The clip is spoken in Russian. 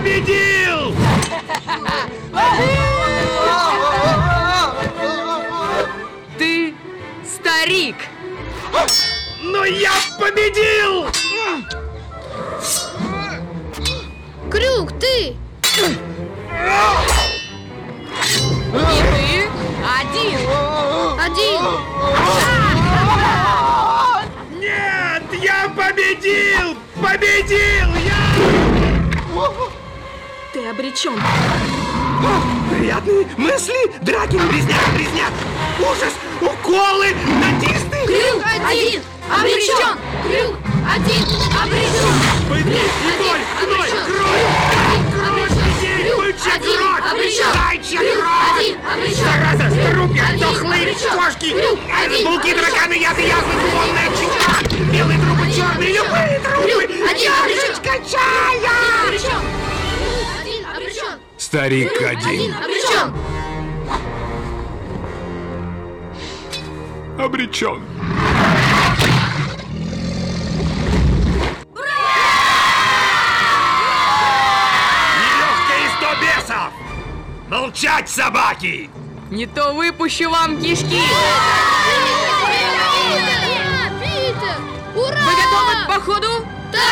победил! Ты старик. Но я победил! Крюк, ты! И ты один. Один! Нет, я победил! Победил! Я... Обречен. Приятные мысли, драки, резня, резня, ужас, уколы, дантисты! Крюк, один! Обречен! Крюк, один! Обречен! Пытки и боль, гной, кровь, кровь, Крюк, кровь! один, обречен. Зараза, струпья, дохлые кошки, э, обречен. драканы, яды, язвы, духовная чеча, белые трубы, черные, любые трубы, Крюк, один, Старик один. обречен! Обречен. Нелегкая и сто бесов! Молчать, собаки! Не то выпущу вам кишки. Питер! Ура! Вы готовы к походу? Капитан!